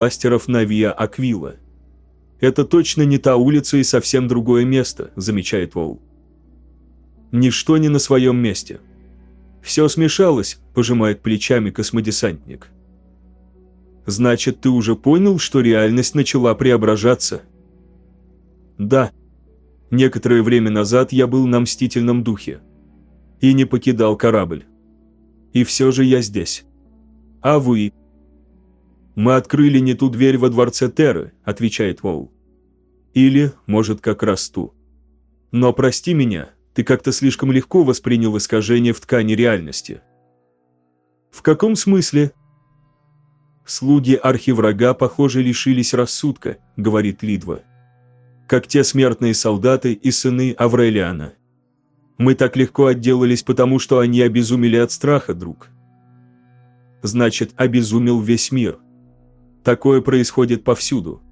мастеров на Виа Аквила. Это точно не та улица и совсем другое место, замечает Воу. Ничто не на своем месте. Все смешалось, пожимает плечами космодесантник. Значит, ты уже понял, что реальность начала преображаться? Да. Некоторое время назад я был на мстительном духе. И не покидал корабль. И все же я здесь. А вы? Мы открыли не ту дверь во дворце Терры, отвечает Воу. Или, может, как раз ту. Но прости меня, ты как-то слишком легко воспринял искажение в ткани реальности. В каком смысле? Слуги архиврага, похоже, лишились рассудка, говорит Лидва. Как те смертные солдаты и сыны Аврелиана. Мы так легко отделались, потому что они обезумели от страха, друг. Значит, обезумел весь мир. Такое происходит повсюду.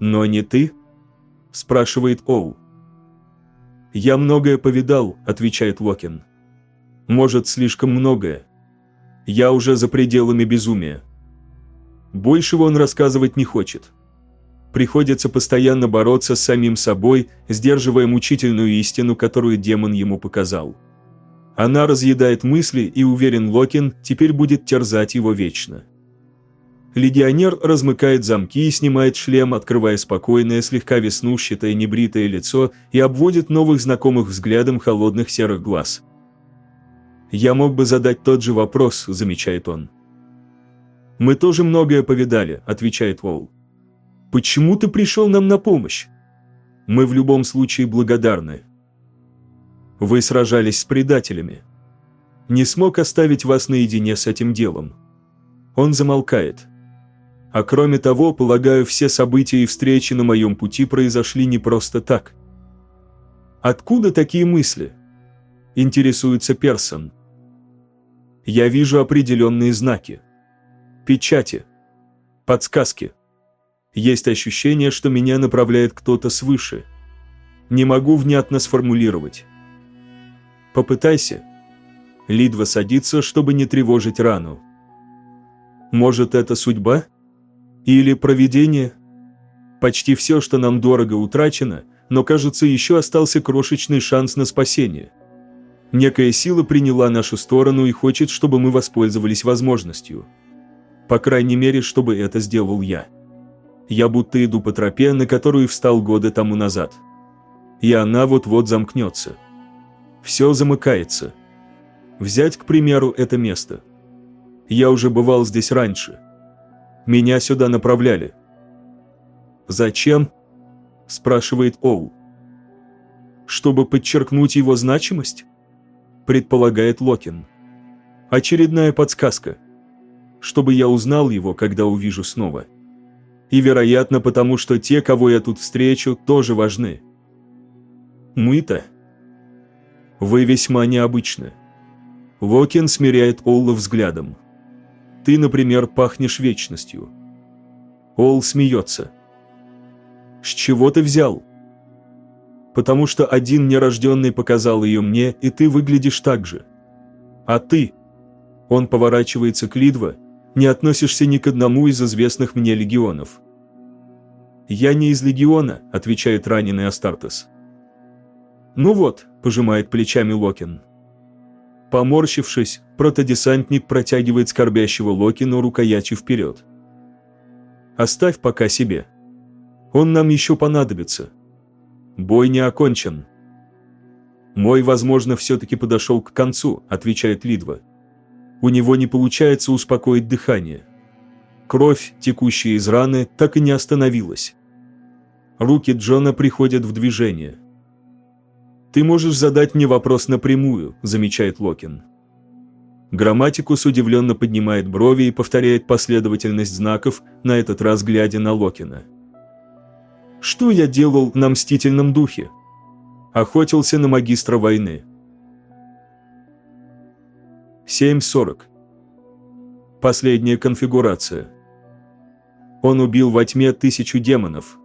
Но не ты? спрашивает Оу. «Я многое повидал», – отвечает Локин. «Может, слишком многое. Я уже за пределами безумия». Большего он рассказывать не хочет. Приходится постоянно бороться с самим собой, сдерживая мучительную истину, которую демон ему показал. Она разъедает мысли, и, уверен Локин, теперь будет терзать его вечно. Легионер размыкает замки и снимает шлем, открывая спокойное, слегка веснушчатое, небритое лицо и обводит новых знакомых взглядом холодных серых глаз. «Я мог бы задать тот же вопрос», – замечает он. «Мы тоже многое повидали», – отвечает Волл. Почему ты пришел нам на помощь? Мы в любом случае благодарны. Вы сражались с предателями. Не смог оставить вас наедине с этим делом. Он замолкает. А кроме того, полагаю, все события и встречи на моем пути произошли не просто так. Откуда такие мысли? Интересуется Персон. Я вижу определенные знаки. Печати. Подсказки. Есть ощущение, что меня направляет кто-то свыше. Не могу внятно сформулировать. Попытайся. Лидва садится, чтобы не тревожить рану. Может, это судьба? Или провидение? Почти все, что нам дорого, утрачено, но, кажется, еще остался крошечный шанс на спасение. Некая сила приняла нашу сторону и хочет, чтобы мы воспользовались возможностью. По крайней мере, чтобы это сделал я я будто иду по тропе, на которую встал годы тому назад. И она вот-вот замкнется. Все замыкается. Взять, к примеру, это место. Я уже бывал здесь раньше. Меня сюда направляли. «Зачем?» – спрашивает Оу. «Чтобы подчеркнуть его значимость?» – предполагает Локин. «Очередная подсказка. Чтобы я узнал его, когда увижу снова» и, вероятно, потому что те, кого я тут встречу, тоже важны. Мы-то? Вы весьма необычны. Локин смиряет Олла взглядом. Ты, например, пахнешь вечностью. Ол смеется. С чего ты взял? Потому что один нерожденный показал ее мне, и ты выглядишь так же. А ты? Он поворачивается к Лидва, не относишься ни к одному из известных мне легионов. «Я не из легиона», – отвечает раненый Астартес. «Ну вот», – пожимает плечами Локин. Поморщившись, протодесантник протягивает скорбящего Локину рукоятью вперед. «Оставь пока себе. Он нам еще понадобится. Бой не окончен». «Мой, возможно, все-таки подошел к концу», – отвечает Лидва. У него не получается успокоить дыхание. Кровь, текущая из раны, так и не остановилась. Руки Джона приходят в движение. «Ты можешь задать мне вопрос напрямую», – замечает Локин. Грамматикус удивленно поднимает брови и повторяет последовательность знаков, на этот раз глядя на Локина. «Что я делал на мстительном духе?» Охотился на магистра войны. 7.40. Последняя конфигурация. Он убил во тьме тысячу демонов.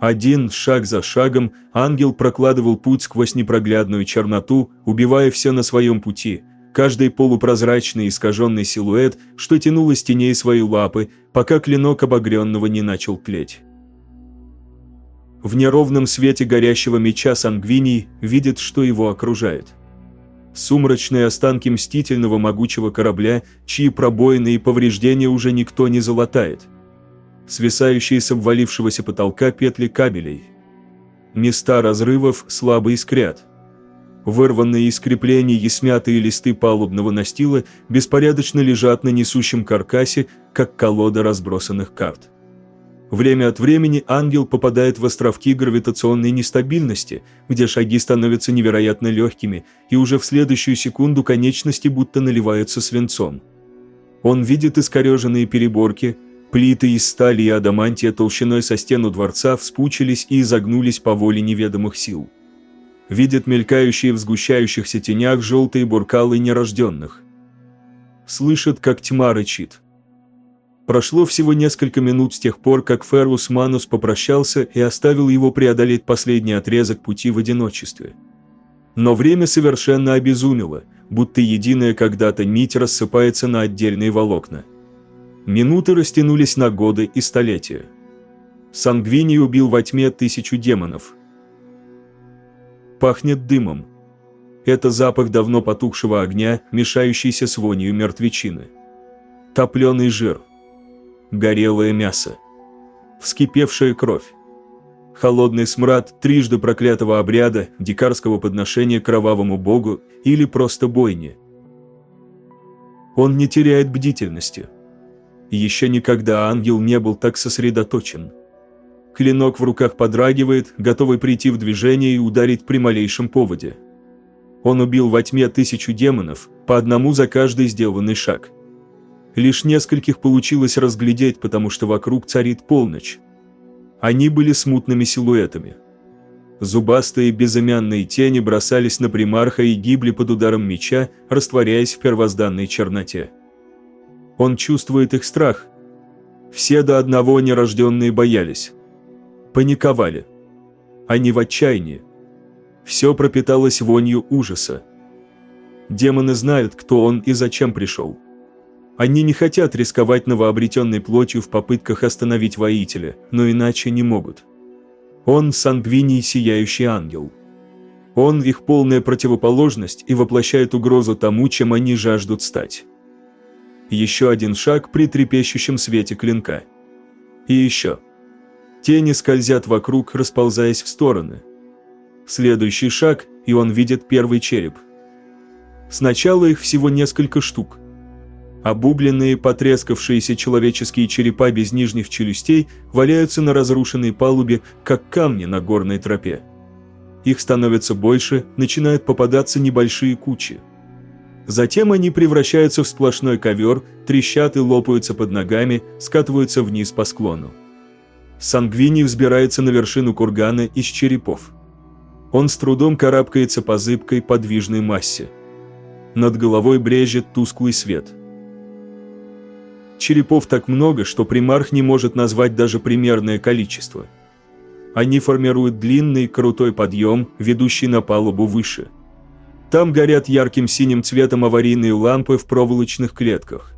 Один, шаг за шагом, ангел прокладывал путь сквозь непроглядную черноту, убивая все на своем пути, каждый полупрозрачный искаженный силуэт, что тянул из теней свои лапы, пока клинок обогренного не начал тлеть. В неровном свете горящего меча Сангвиний видит, что его окружает. Сумрачные останки мстительного могучего корабля, чьи пробоины и повреждения уже никто не залатает. Свисающие с обвалившегося потолка петли кабелей. Места разрывов слабо искрят. Вырванные из креплений и листы палубного настила беспорядочно лежат на несущем каркасе, как колода разбросанных карт. Время от времени ангел попадает в островки гравитационной нестабильности, где шаги становятся невероятно легкими, и уже в следующую секунду конечности будто наливаются свинцом. Он видит искореженные переборки, плиты из стали и адамантия толщиной со стену дворца вспучились и изогнулись по воле неведомых сил. Видит мелькающие в сгущающихся тенях желтые буркалы нерожденных. Слышит, как тьма рычит – Прошло всего несколько минут с тех пор, как Феррус Манус попрощался и оставил его преодолеть последний отрезок пути в одиночестве. Но время совершенно обезумело, будто единая когда-то нить рассыпается на отдельные волокна. Минуты растянулись на годы и столетия. Сангвини убил во тьме тысячу демонов. Пахнет дымом. Это запах давно потухшего огня, мешающийся с вонью мертвечины. Топленый жир – горелое мясо, вскипевшая кровь, холодный смрад трижды проклятого обряда, дикарского подношения кровавому богу или просто бойни. Он не теряет бдительности. Еще никогда ангел не был так сосредоточен. Клинок в руках подрагивает, готовый прийти в движение и ударить при малейшем поводе. Он убил во тьме тысячу демонов, по одному за каждый сделанный шаг – Лишь нескольких получилось разглядеть, потому что вокруг царит полночь. Они были смутными силуэтами. Зубастые безымянные тени бросались на примарха и гибли под ударом меча, растворяясь в первозданной черноте. Он чувствует их страх. Все до одного нерожденные боялись. Паниковали. Они в отчаянии. Все пропиталось вонью ужаса. Демоны знают, кто он и зачем пришел. Они не хотят рисковать новообретенной плотью в попытках остановить воителя, но иначе не могут. Он – сангвиний сияющий ангел. Он – их полная противоположность и воплощает угрозу тому, чем они жаждут стать. Еще один шаг при трепещущем свете клинка. И еще. Тени скользят вокруг, расползаясь в стороны. Следующий шаг, и он видит первый череп. Сначала их всего несколько штук – Обубленные, потрескавшиеся человеческие черепа без нижних челюстей валяются на разрушенной палубе, как камни на горной тропе. Их становится больше, начинают попадаться небольшие кучи. Затем они превращаются в сплошной ковер, трещат и лопаются под ногами, скатываются вниз по склону. Сангвини взбирается на вершину кургана из черепов. Он с трудом карабкается по зыбкой подвижной массе. Над головой брежет тусклый свет – Черепов так много, что примарх не может назвать даже примерное количество. Они формируют длинный, крутой подъем, ведущий на палубу выше. Там горят ярким синим цветом аварийные лампы в проволочных клетках.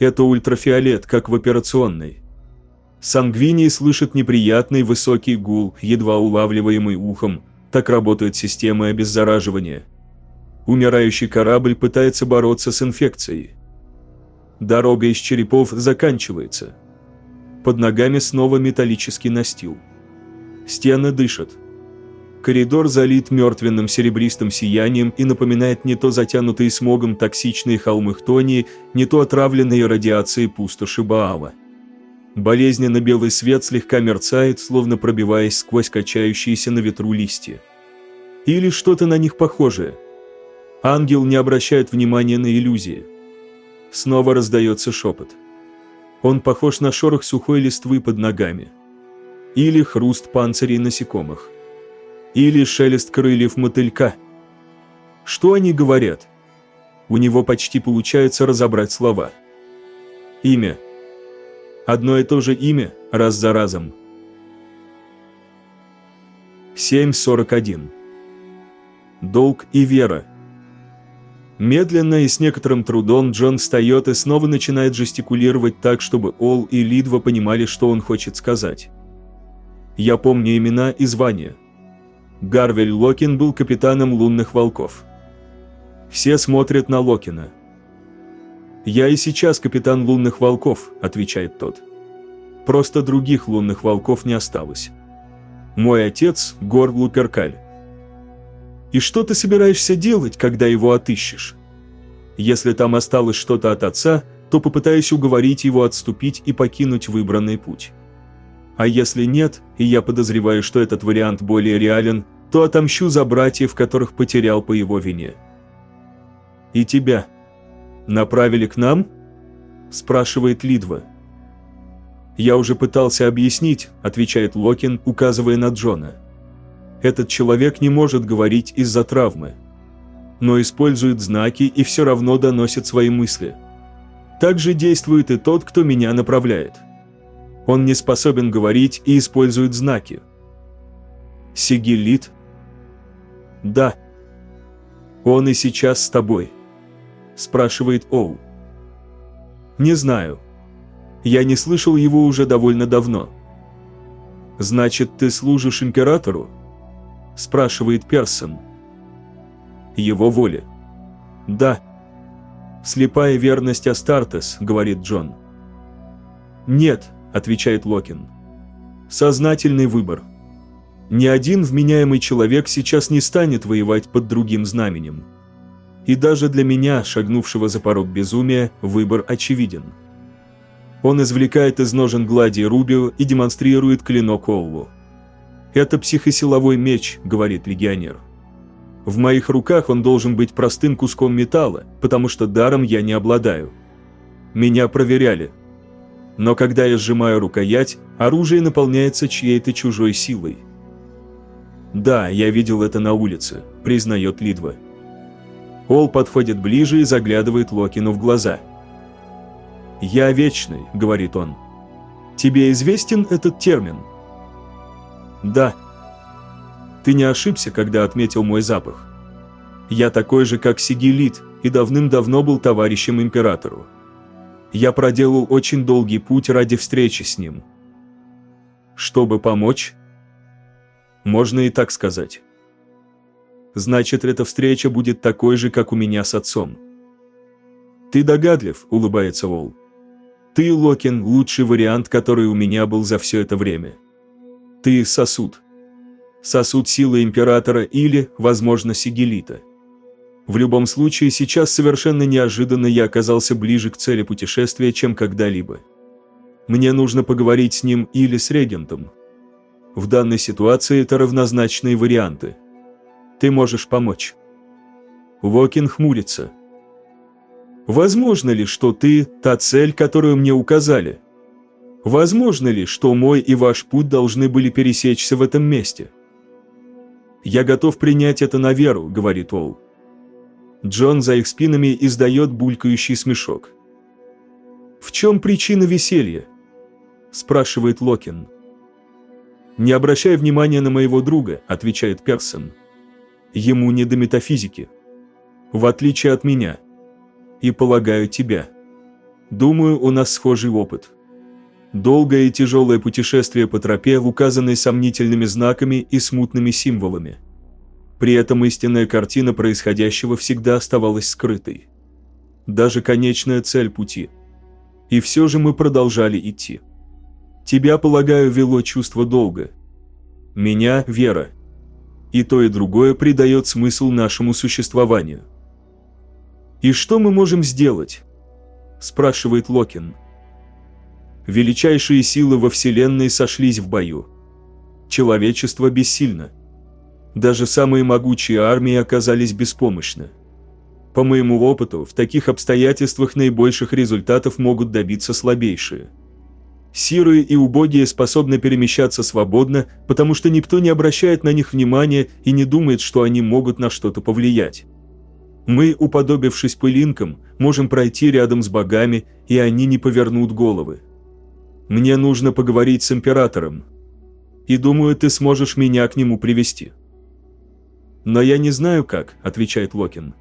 Это ультрафиолет, как в операционной. Сангвиний слышит неприятный высокий гул, едва улавливаемый ухом. Так работают системы обеззараживания. Умирающий корабль пытается бороться с инфекцией. Дорога из черепов заканчивается. Под ногами снова металлический настил. Стены дышат. Коридор залит мертвенным серебристым сиянием и напоминает не то затянутые смогом токсичные холмы Хтонии, не то отравленные радиацией пустоши Баала. Болезненно белый свет слегка мерцает, словно пробиваясь сквозь качающиеся на ветру листья. Или что-то на них похожее. Ангел не обращает внимания на иллюзии. Снова раздается шепот. Он похож на шорох сухой листвы под ногами. Или хруст панцирей насекомых. Или шелест крыльев мотылька. Что они говорят? У него почти получается разобрать слова. Имя. Одно и то же имя, раз за разом. 7.41. Долг и вера. Медленно и с некоторым трудом Джон встает и снова начинает жестикулировать так, чтобы Ол и Лидва понимали, что он хочет сказать. Я помню имена и звания. Гарвель Локин был капитаном лунных волков. Все смотрят на Локина. «Я и сейчас капитан лунных волков», – отвечает тот. «Просто других лунных волков не осталось. Мой отец – Гор Луперкаль. И что ты собираешься делать, когда его отыщешь? Если там осталось что-то от отца, то попытаюсь уговорить его отступить и покинуть выбранный путь. А если нет, и я подозреваю, что этот вариант более реален, то отомщу за братьев, которых потерял по его вине. И тебя направили к нам? спрашивает Лидва. Я уже пытался объяснить, отвечает Локин, указывая на Джона. Этот человек не может говорить из-за травмы, но использует знаки и все равно доносит свои мысли. Так же действует и тот, кто меня направляет. Он не способен говорить и использует знаки. Сигилит? Да. Он и сейчас с тобой. Спрашивает Оу. Не знаю. Я не слышал его уже довольно давно. Значит, ты служишь императору? спрашивает Персон. Его воля. Да. Слепая верность Астартес, говорит Джон. Нет, отвечает Локин. Сознательный выбор. Ни один вменяемый человек сейчас не станет воевать под другим знаменем. И даже для меня, шагнувшего за порог безумия, выбор очевиден. Он извлекает из ножен глади Рубио и демонстрирует клинок Олву. «Это психосиловой меч», — говорит легионер. «В моих руках он должен быть простым куском металла, потому что даром я не обладаю. Меня проверяли. Но когда я сжимаю рукоять, оружие наполняется чьей-то чужой силой». «Да, я видел это на улице», — признает Лидва. Ол подходит ближе и заглядывает Локину в глаза. «Я вечный», — говорит он. «Тебе известен этот термин?» Да. Ты не ошибся, когда отметил мой запах. Я такой же, как Сигелит, и давным-давно был товарищем императору. Я проделал очень долгий путь ради встречи с ним. Чтобы помочь? Можно и так сказать. Значит, эта встреча будет такой же, как у меня с отцом. Ты догадлив, улыбается Вол. Ты, Локин, лучший вариант, который у меня был за все это время. Ты сосуд. Сосуд силы императора или, возможно, сигелита. В любом случае, сейчас совершенно неожиданно я оказался ближе к цели путешествия, чем когда-либо. Мне нужно поговорить с ним или с регентом. В данной ситуации это равнозначные варианты. Ты можешь помочь. Вокин хмурится. Возможно ли, что ты – та цель, которую мне указали? Возможно ли, что мой и ваш путь должны были пересечься в этом месте? «Я готов принять это на веру», — говорит Ол. Джон за их спинами издает булькающий смешок. «В чем причина веселья?» – спрашивает Локин. «Не обращай внимания на моего друга», – отвечает Персон. «Ему не до метафизики. В отличие от меня. И, полагаю, тебя. Думаю, у нас схожий опыт». Долгое и тяжелое путешествие по тропе, указанной сомнительными знаками и смутными символами. При этом истинная картина происходящего всегда оставалась скрытой. Даже конечная цель пути. И все же мы продолжали идти. Тебя, полагаю, вело чувство долга. Меня – вера. И то, и другое придает смысл нашему существованию. «И что мы можем сделать?» – спрашивает Локин величайшие силы во Вселенной сошлись в бою. Человечество бессильно. Даже самые могучие армии оказались беспомощны. По моему опыту, в таких обстоятельствах наибольших результатов могут добиться слабейшие. Сирые и убогие способны перемещаться свободно, потому что никто не обращает на них внимания и не думает, что они могут на что-то повлиять. Мы, уподобившись пылинкам, можем пройти рядом с богами, и они не повернут головы. Мне нужно поговорить с императором. И думаю, ты сможешь меня к нему привести. Но я не знаю как, отвечает Локин.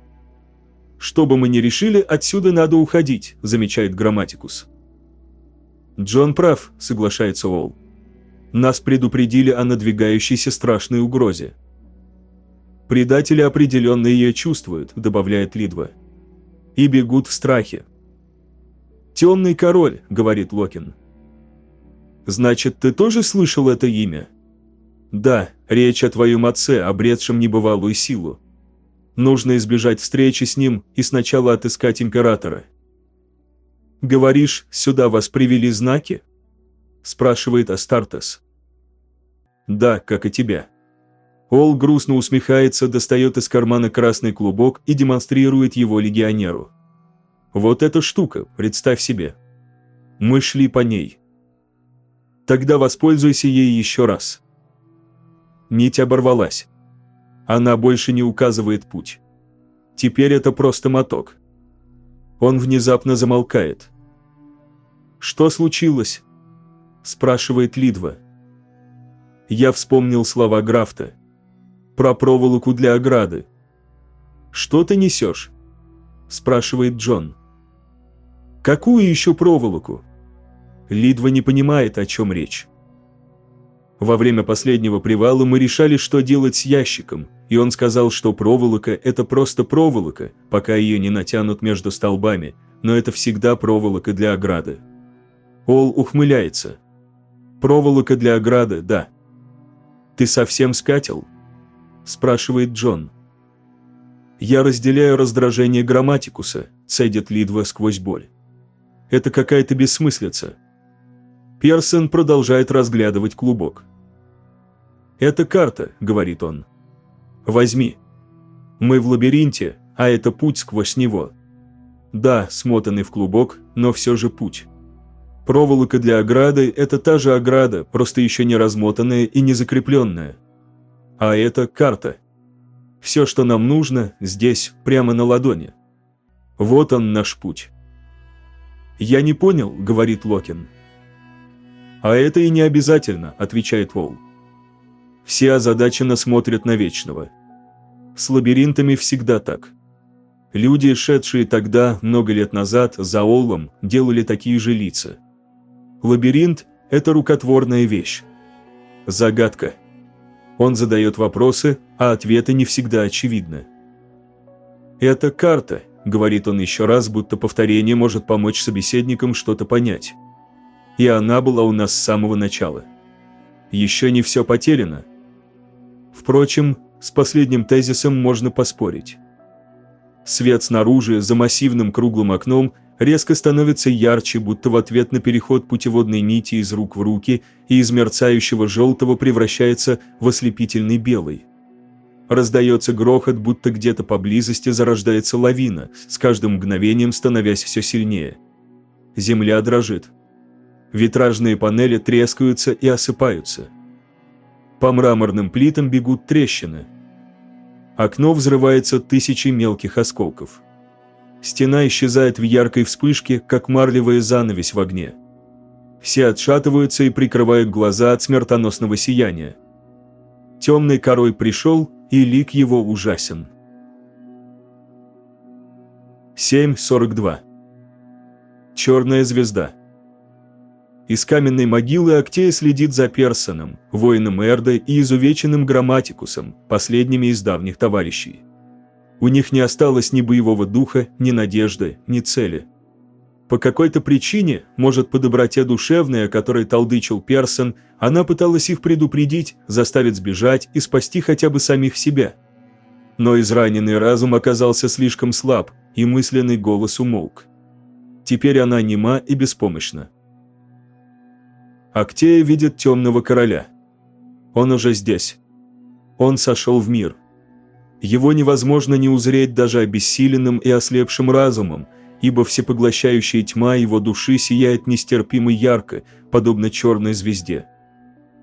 что бы мы ни решили, отсюда надо уходить», – замечает Грамматикус. «Джон прав», – соглашается Уолл. «Нас предупредили о надвигающейся страшной угрозе». «Предатели определенно ее чувствуют», – добавляет Лидва. «И бегут в страхе». «Темный король», – говорит Локин. «Значит, ты тоже слышал это имя?» «Да, речь о твоем отце, обретшем небывалую силу. Нужно избежать встречи с ним и сначала отыскать императора». «Говоришь, сюда вас привели знаки?» – спрашивает Астартес. «Да, как и тебя». Ол грустно усмехается, достает из кармана красный клубок и демонстрирует его легионеру. «Вот эта штука, представь себе. Мы шли по ней. Тогда воспользуйся ей еще раз». Нить оборвалась. Она больше не указывает путь. Теперь это просто моток. Он внезапно замолкает. «Что случилось?» – спрашивает Лидва. Я вспомнил слова Графта. Про проволоку для ограды. «Что ты несешь?» – спрашивает Джон. «Какую еще проволоку?» Лидва не понимает, о чем речь. Во время последнего привала мы решали, что делать с ящиком, и он сказал, что проволока – это просто проволока, пока ее не натянут между столбами, но это всегда проволока для ограды. Ол ухмыляется. «Проволока для ограды, да». «Ты совсем скатил?» – спрашивает Джон. «Я разделяю раздражение грамматикуса», – цедит Лидва сквозь боль. «Это какая-то бессмыслица». Персон продолжает разглядывать клубок. «Это карта», — говорит он. «Возьми. Мы в лабиринте, а это путь сквозь него. Да, смотанный в клубок, но все же путь. Проволока для ограды – это та же ограда, просто еще не размотанная и не закрепленная. А это карта. Все, что нам нужно, здесь, прямо на ладони. Вот он наш путь. «Я не понял», — говорит Локин. «А это и не обязательно», — отвечает Волл. Все озадаченно смотрят на Вечного. С лабиринтами всегда так. Люди, шедшие тогда, много лет назад, за Оллом, делали такие же лица. Лабиринт – это рукотворная вещь. Загадка. Он задает вопросы, а ответы не всегда очевидны. «Это карта», – говорит он еще раз, будто повторение может помочь собеседникам что-то понять. И она была у нас с самого начала. Еще не все потеряно, Впрочем, с последним тезисом можно поспорить. Свет снаружи, за массивным круглым окном, резко становится ярче, будто в ответ на переход путеводной нити из рук в руки и из мерцающего желтого превращается в ослепительный белый. Раздается грохот, будто где-то поблизости зарождается лавина, с каждым мгновением становясь все сильнее. Земля дрожит. Витражные панели трескаются и осыпаются. По мраморным плитам бегут трещины. Окно взрывается тысячи мелких осколков. Стена исчезает в яркой вспышке, как марлевая занавесь в огне. Все отшатываются и прикрывают глаза от смертоносного сияния. Темный король пришел, и лик его ужасен. 7.42 Черная звезда из каменной могилы Актея следит за Персоном, воином Эрда и изувеченным Грамматикусом, последними из давних товарищей. У них не осталось ни боевого духа, ни надежды, ни цели. По какой-то причине, может, по доброте душевной, о которой толдычил Персон, она пыталась их предупредить, заставить сбежать и спасти хотя бы самих себя. Но израненный разум оказался слишком слаб, и мысленный голос умолк. Теперь она нема и беспомощна. Актея видит темного короля. Он уже здесь. Он сошел в мир. Его невозможно не узреть даже обессиленным и ослепшим разумом, ибо всепоглощающая тьма его души сияет нестерпимо ярко, подобно черной звезде.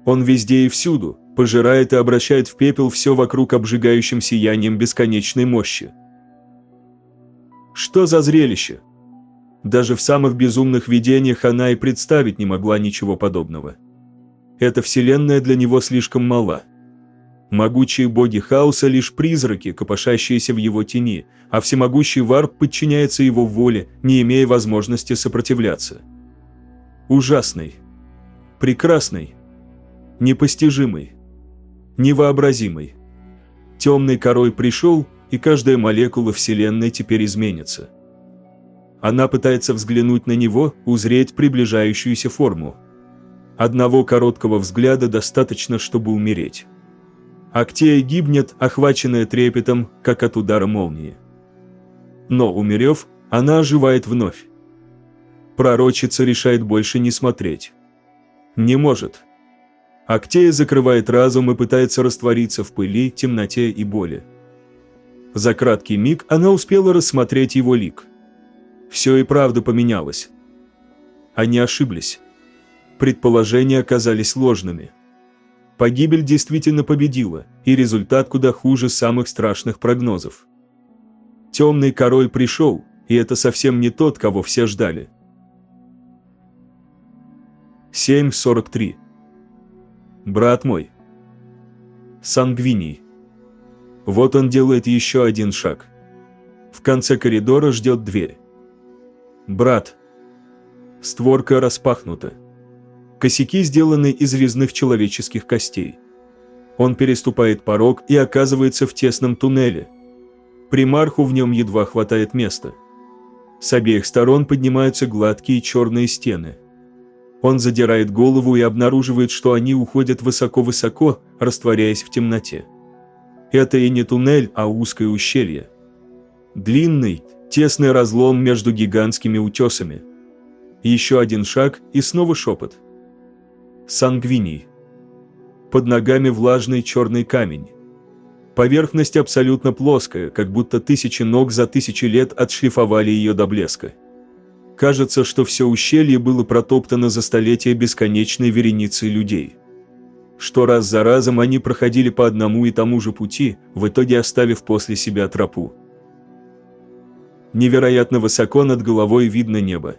Он везде и всюду, пожирает и обращает в пепел все вокруг обжигающим сиянием бесконечной мощи. Что за зрелище? Даже в самых безумных видениях она и представить не могла ничего подобного. Эта вселенная для него слишком мала. Могучие боги хаоса лишь призраки, копошащиеся в его тени, а всемогущий варп подчиняется его воле, не имея возможности сопротивляться. Ужасный. Прекрасный. Непостижимый. Невообразимый. Темный король пришел, и каждая молекула Вселенной теперь изменится. Она пытается взглянуть на него, узреть приближающуюся форму. Одного короткого взгляда достаточно, чтобы умереть. Актея гибнет, охваченная трепетом, как от удара молнии. Но, умерев, она оживает вновь. Пророчица решает больше не смотреть. Не может. Актея закрывает разум и пытается раствориться в пыли, темноте и боли. За краткий миг она успела рассмотреть его лик. Все и правда поменялось. Они ошиблись. Предположения оказались ложными. Погибель действительно победила, и результат куда хуже самых страшных прогнозов. Темный король пришел, и это совсем не тот, кого все ждали. 7.43 Брат мой. Сангвиний. Вот он делает еще один шаг. В конце коридора ждет дверь. Брат. Створка распахнута. Косяки сделаны из резных человеческих костей. Он переступает порог и оказывается в тесном туннеле. Примарху в нем едва хватает места. С обеих сторон поднимаются гладкие черные стены. Он задирает голову и обнаруживает, что они уходят высоко-высоко, растворяясь в темноте. Это и не туннель, а узкое ущелье. Длинный, тесный разлом между гигантскими утесами. Еще один шаг и снова шепот – Сангвиний. Под ногами влажный черный камень. Поверхность абсолютно плоская, как будто тысячи ног за тысячи лет отшлифовали ее до блеска. Кажется, что все ущелье было протоптано за столетия бесконечной вереницей людей. Что раз за разом они проходили по одному и тому же пути, в итоге оставив после себя тропу. Невероятно высоко над головой видно небо.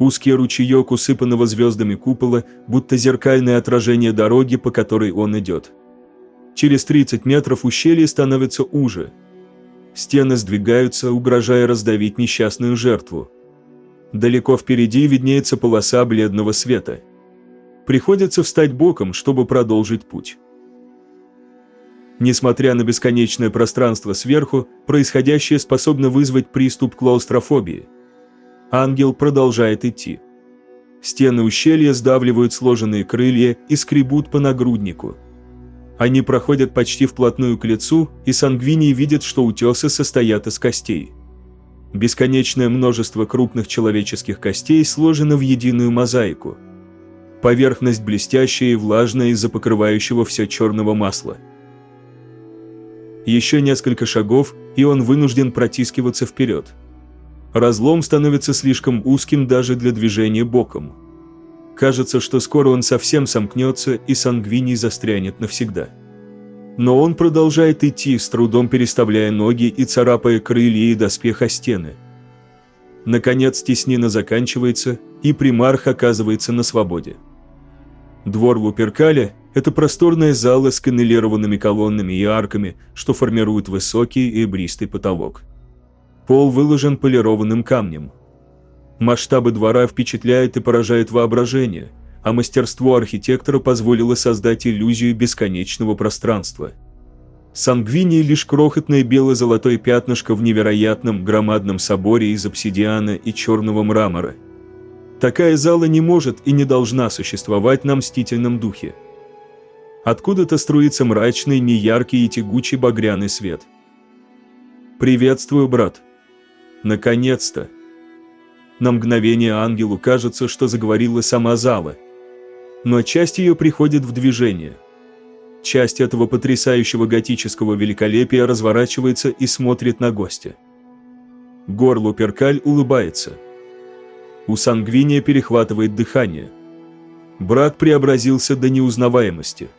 Узкий ручеек усыпанного звездами купола, будто зеркальное отражение дороги, по которой он идет. Через 30 метров ущелье становится уже. Стены сдвигаются, угрожая раздавить несчастную жертву. Далеко впереди виднеется полоса бледного света. Приходится встать боком, чтобы продолжить путь. Несмотря на бесконечное пространство сверху, происходящее способно вызвать приступ клаустрофобии – Ангел продолжает идти. Стены ущелья сдавливают сложенные крылья и скребут по нагруднику. Они проходят почти вплотную к лицу, и сангвинии видят, что утесы состоят из костей. Бесконечное множество крупных человеческих костей сложено в единую мозаику. Поверхность блестящая и влажная из-за покрывающего все черного масла. Еще несколько шагов, и он вынужден протискиваться вперед. Разлом становится слишком узким даже для движения боком. Кажется, что скоро он совсем сомкнется и сангвиний застрянет навсегда. Но он продолжает идти, с трудом переставляя ноги и царапая крылья и доспех о стены. Наконец теснина заканчивается, и примарх оказывается на свободе. Двор Луперкаля – это просторная зала с каннелированными колоннами и арками, что формируют высокий и бристый потолок. Пол выложен полированным камнем. Масштабы двора впечатляют и поражают воображение, а мастерство архитектора позволило создать иллюзию бесконечного пространства. Сангвини лишь крохотное бело-золотое пятнышко в невероятном громадном соборе из обсидиана и черного мрамора. Такая зала не может и не должна существовать на мстительном духе. Откуда-то струится мрачный, неяркий и тягучий багряный свет. «Приветствую, брат», Наконец-то! На мгновение ангелу кажется, что заговорила сама зала. Но часть ее приходит в движение. Часть этого потрясающего готического великолепия разворачивается и смотрит на гостя. Горлу Перкаль улыбается. У Сангвиния перехватывает дыхание. Брат преобразился до неузнаваемости.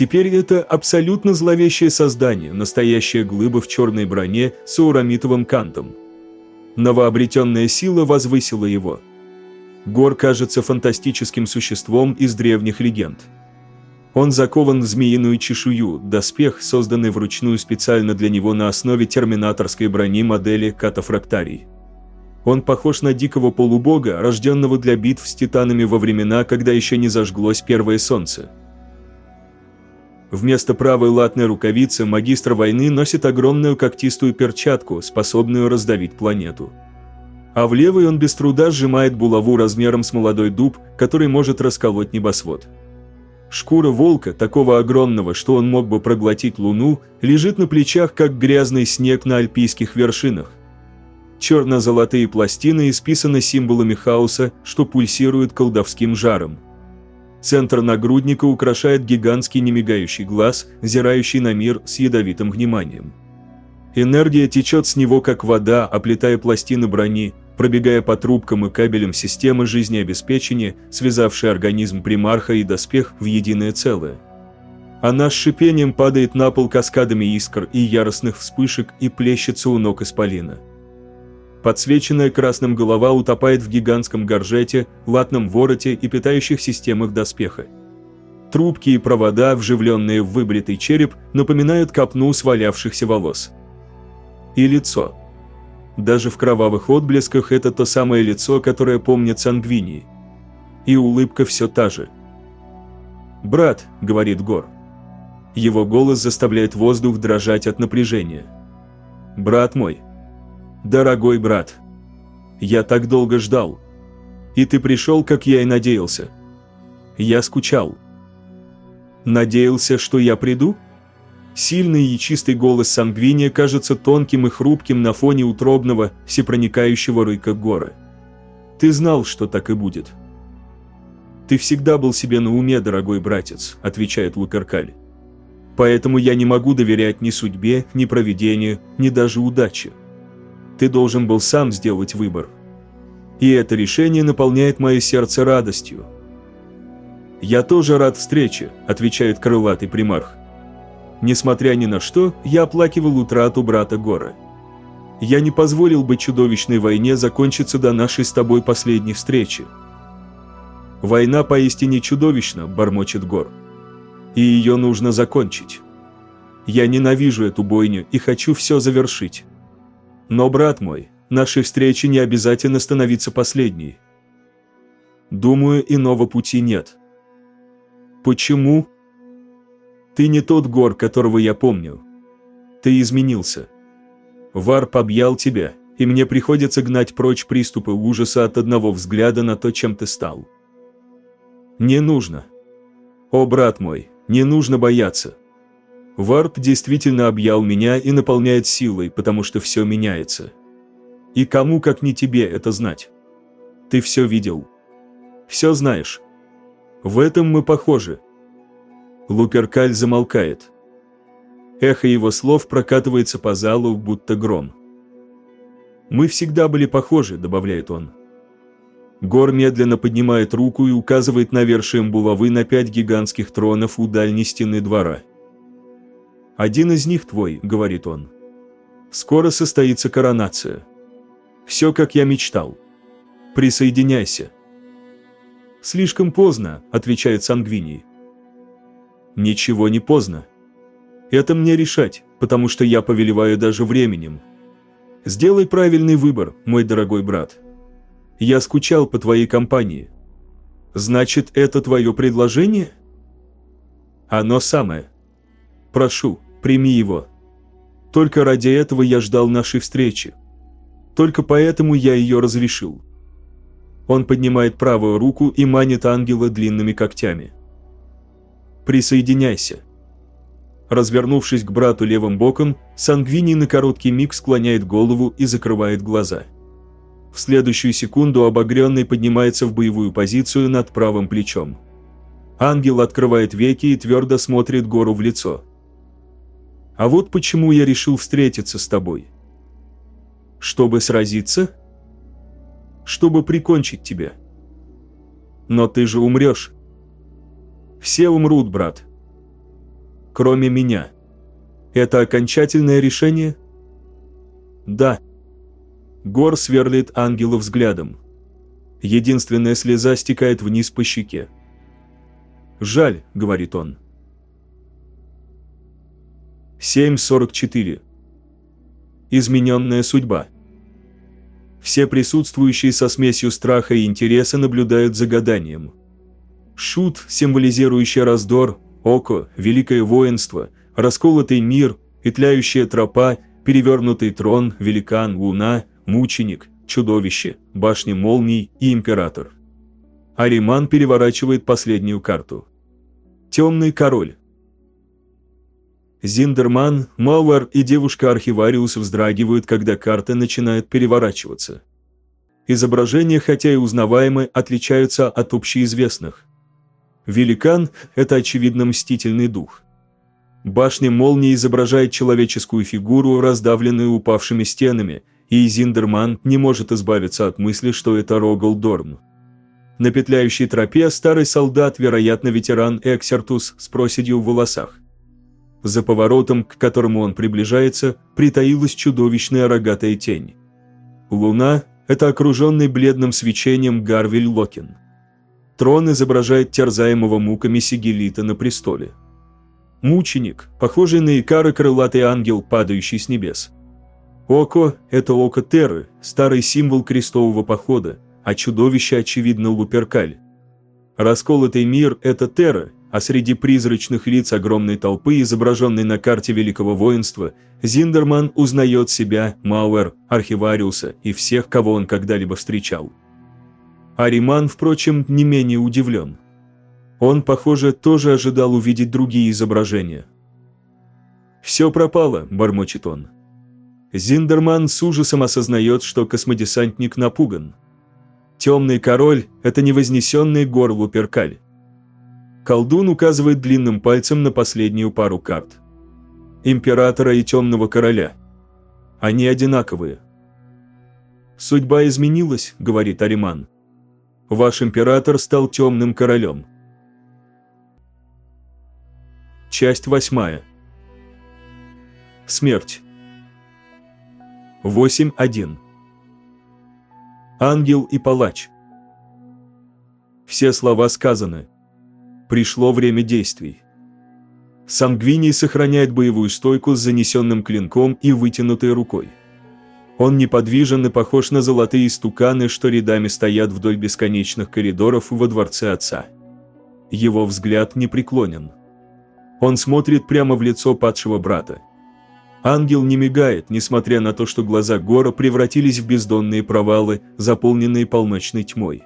Теперь это абсолютно зловещее создание, настоящая глыба в черной броне с аурамитовым кантом. Новообретенная сила возвысила его. Гор кажется фантастическим существом из древних легенд. Он закован в змеиную чешую, доспех, созданный вручную специально для него на основе терминаторской брони модели Катафрактарий. Он похож на дикого полубога, рожденного для битв с титанами во времена, когда еще не зажглось первое солнце. Вместо правой латной рукавицы магистр войны носит огромную когтистую перчатку, способную раздавить планету. А в левой он без труда сжимает булаву размером с молодой дуб, который может расколоть небосвод. Шкура волка, такого огромного, что он мог бы проглотить луну, лежит на плечах, как грязный снег на альпийских вершинах. Черно-золотые пластины исписаны символами хаоса, что пульсирует колдовским жаром. Центр нагрудника украшает гигантский немигающий глаз, взирающий на мир с ядовитым вниманием. Энергия течет с него, как вода, оплетая пластины брони, пробегая по трубкам и кабелям системы жизнеобеспечения, связавшей организм примарха и доспех в единое целое. Она с шипением падает на пол каскадами искр и яростных вспышек и плещется у ног исполина. Подсвеченная красным голова утопает в гигантском горжете, латном вороте и питающих системах доспеха. Трубки и провода, вживленные в выбритый череп, напоминают копну свалявшихся волос. И лицо – даже в кровавых отблесках это то самое лицо, которое помнит Сангвинии. И улыбка все та же. «Брат», — говорит Гор. Его голос заставляет воздух дрожать от напряжения. «Брат мой, дорогой брат, я так долго ждал. И ты пришел, как я и надеялся. Я скучал. Надеялся, что я приду?» Сильный и чистый голос Сангвиния кажется тонким и хрупким на фоне утробного, всепроникающего рыка горы. «Ты знал, что так и будет». «Ты всегда был себе на уме, дорогой братец», – отвечает Лукаркаль. «Поэтому я не могу доверять ни судьбе, ни провидению, ни даже удаче. Ты должен был сам сделать выбор. И это решение наполняет мое сердце радостью». «Я тоже рад встрече», – отвечает крылатый примарх. Несмотря ни на что, я оплакивал утрату брата Гора. Я не позволил бы чудовищной войне закончиться до нашей с тобой последней встречи. Война поистине чудовищна, бормочет Гор. И ее нужно закончить. Я ненавижу эту бойню и хочу все завершить. Но, брат мой, нашей встрече не обязательно становиться последней. Думаю, иного пути нет. Почему? Ты не тот гор, которого я помню. Ты изменился. Варп объял тебя, и мне приходится гнать прочь приступы ужаса от одного взгляда на то, чем ты стал. Не нужно. О, брат мой, не нужно бояться. Варп действительно объял меня и наполняет силой, потому что все меняется. И кому, как не тебе, это знать? Ты все видел. Все знаешь. В этом мы похожи. Луперкаль замолкает. Эхо его слов прокатывается по залу, будто гром. «Мы всегда были похожи», — добавляет он. Гор медленно поднимает руку и указывает навершием булавы на пять гигантских тронов у дальней стены двора. «Один из них твой», — говорит он. «Скоро состоится коронация. Все, как я мечтал. Присоединяйся». «Слишком поздно», — отвечает Сангвиний. Ничего не поздно. Это мне решать, потому что я повелеваю даже временем. Сделай правильный выбор, мой дорогой брат. Я скучал по твоей компании. Значит, это твое предложение? Оно самое. Прошу, прими его. Только ради этого я ждал нашей встречи. Только поэтому я ее разрешил. Он поднимает правую руку и манит ангела длинными когтями. Присоединяйся. Развернувшись к брату левым боком, Сангвини на короткий миг склоняет голову и закрывает глаза. В следующую секунду обогренный поднимается в боевую позицию над правым плечом. Ангел открывает веки и твердо смотрит гору в лицо. «А вот почему я решил встретиться с тобой. Чтобы сразиться? Чтобы прикончить тебя. Но ты же умрешь. Все умрут, брат. Кроме меня. Это окончательное решение? Да. Гор сверлит ангела взглядом. Единственная слеза стекает вниз по щеке. «Жаль», — говорит он. 7.44. Измененная судьба. Все присутствующие со смесью страха и интереса наблюдают за гаданием. Шут, символизирующий раздор, око, великое воинство, расколотый мир, петляющая тропа, перевернутый трон, великан, луна, мученик, чудовище, башня молний и император. Ариман переворачивает последнюю карту. Темный король. Зиндерман, Мауэр и девушка-архивариус вздрагивают, когда карта начинает переворачиваться. Изображения, хотя и узнаваемы, отличаются от общеизвестных. Великан – это очевидно мстительный дух. Башня молнии изображает человеческую фигуру, раздавленную упавшими стенами, и Зиндерман не может избавиться от мысли, что это Рогал Дорн. На петляющей тропе старый солдат, вероятно ветеран Эксертус с проседью в волосах. За поворотом, к которому он приближается, притаилась чудовищная рогатая тень. Луна – это окруженный бледным свечением Гарвиль Локин. Трон изображает терзаемого муками Сигелита на престоле. Мученик, похожий на Икара крылатый ангел, падающий с небес. Око – это око Терры, старый символ крестового похода, а чудовище, очевидно, Луперкаль. Расколотый мир – это Терра, а среди призрачных лиц огромной толпы, изображенной на карте Великого Воинства, Зиндерман узнает себя, Мауэр, Архивариуса и всех, кого он когда-либо встречал. Ариман, впрочем, не менее удивлен. Он, похоже, тоже ожидал увидеть другие изображения. «Все пропало», – бормочет он. Зиндерман с ужасом осознает, что космодесантник напуган. Темный король – это невознесенный гор Луперкаль. Колдун указывает длинным пальцем на последнюю пару карт. Императора и Темного Короля. Они одинаковые. «Судьба изменилась», — говорит Ариман. «Ваш император стал Темным Королем». Часть восьмая. Смерть. 8.1. Ангел и палач. Все слова сказаны пришло время действий. Сангвиний сохраняет боевую стойку с занесенным клинком и вытянутой рукой. Он неподвижен и похож на золотые стуканы, что рядами стоят вдоль бесконечных коридоров во дворце отца. Его взгляд непреклонен. Он смотрит прямо в лицо падшего брата. Ангел не мигает, несмотря на то, что глаза Гора превратились в бездонные провалы, заполненные полночной тьмой.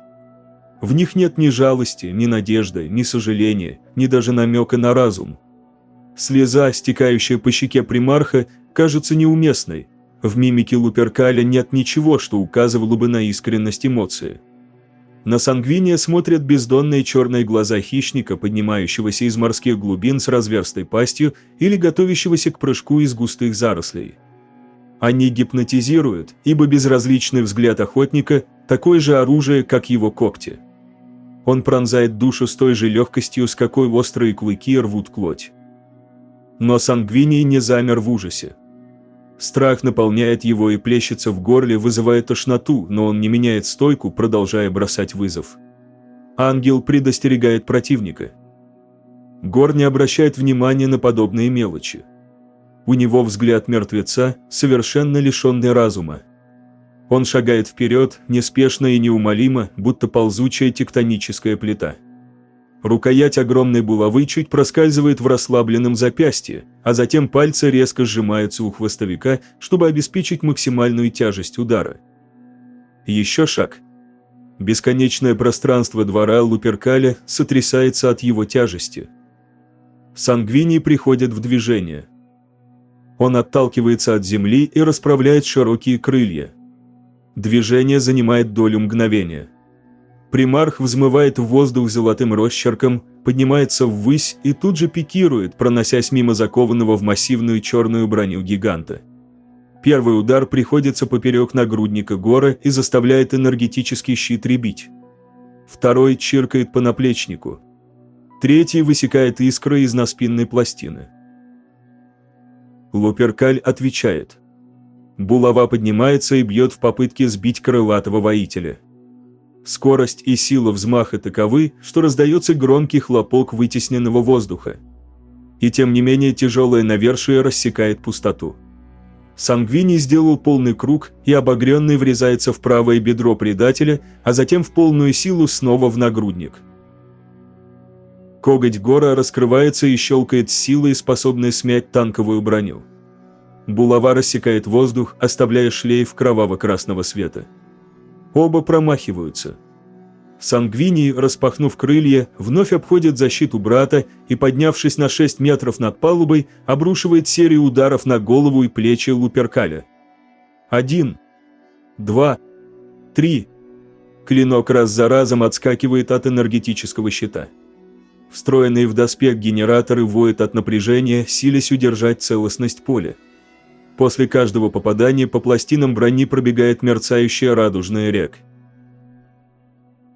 В них нет ни жалости, ни надежды, ни сожаления, ни даже намека на разум. Слеза, стекающая по щеке примарха, кажется неуместной. В мимике Луперкаля нет ничего, что указывало бы на искренность эмоции. На сангвиния смотрят бездонные черные глаза хищника, поднимающегося из морских глубин с разверстой пастью или готовящегося к прыжку из густых зарослей. Они гипнотизируют, ибо безразличный взгляд охотника – такое же оружие, как его когти. Он пронзает душу с той же легкостью, с какой острые клыки рвут плоть. Но Сангвиний не замер в ужасе. Страх наполняет его и плещется в горле, вызывая тошноту, но он не меняет стойку, продолжая бросать вызов. Ангел предостерегает противника. Гор не обращает внимания на подобные мелочи. У него взгляд мертвеца, совершенно лишенный разума. Он шагает вперед, неспешно и неумолимо, будто ползучая тектоническая плита. Рукоять огромной булавы чуть проскальзывает в расслабленном запястье, а затем пальцы резко сжимаются у хвостовика, чтобы обеспечить максимальную тяжесть удара. Еще шаг. Бесконечное пространство двора Луперкаля сотрясается от его тяжести. Сангвини приходит в движение. Он отталкивается от земли и расправляет широкие крылья – Движение занимает долю мгновения. Примарх взмывает в воздух золотым росчерком, поднимается ввысь и тут же пикирует, проносясь мимо закованного в массивную черную броню гиганта. Первый удар приходится поперек нагрудника гора и заставляет энергетический щит ребить. Второй чиркает по наплечнику. Третий высекает искры из наспинной пластины. Луперкаль отвечает – Булава поднимается и бьет в попытке сбить крылатого воителя. Скорость и сила взмаха таковы, что раздается громкий хлопок вытесненного воздуха. и тем не менее тяжелое навершие рассекает пустоту. Сангвини сделал полный круг, и обогренный врезается в правое бедро предателя, а затем в полную силу снова в нагрудник. Коготь гора раскрывается и щелкает силой, способной смять танковую броню. Булава рассекает воздух, оставляя шлейф кроваво-красного света. Оба промахиваются. Сангвини, распахнув крылья, вновь обходит защиту брата и, поднявшись на 6 метров над палубой, обрушивает серию ударов на голову и плечи Луперкаля. Один. Два. Три. Клинок раз за разом отскакивает от энергетического щита. Встроенные в доспех генераторы воют от напряжения, силясь удержать целостность поля. После каждого попадания по пластинам брони пробегает мерцающая радужная рек.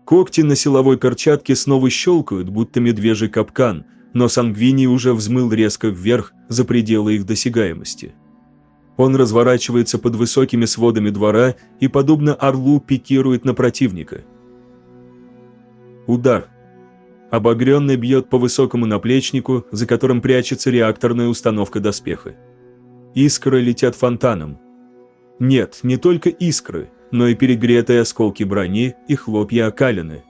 Когти на силовой перчатке снова щелкают, будто медвежий капкан, но Сангвини уже взмыл резко вверх, за пределы их досягаемости. Он разворачивается под высокими сводами двора и, подобно орлу, пикирует на противника. Удар. Обогренный бьет по высокому наплечнику, за которым прячется реакторная установка доспеха. Искры летят фонтаном. Нет, не только искры, но и перегретые осколки брони и хлопья окалины.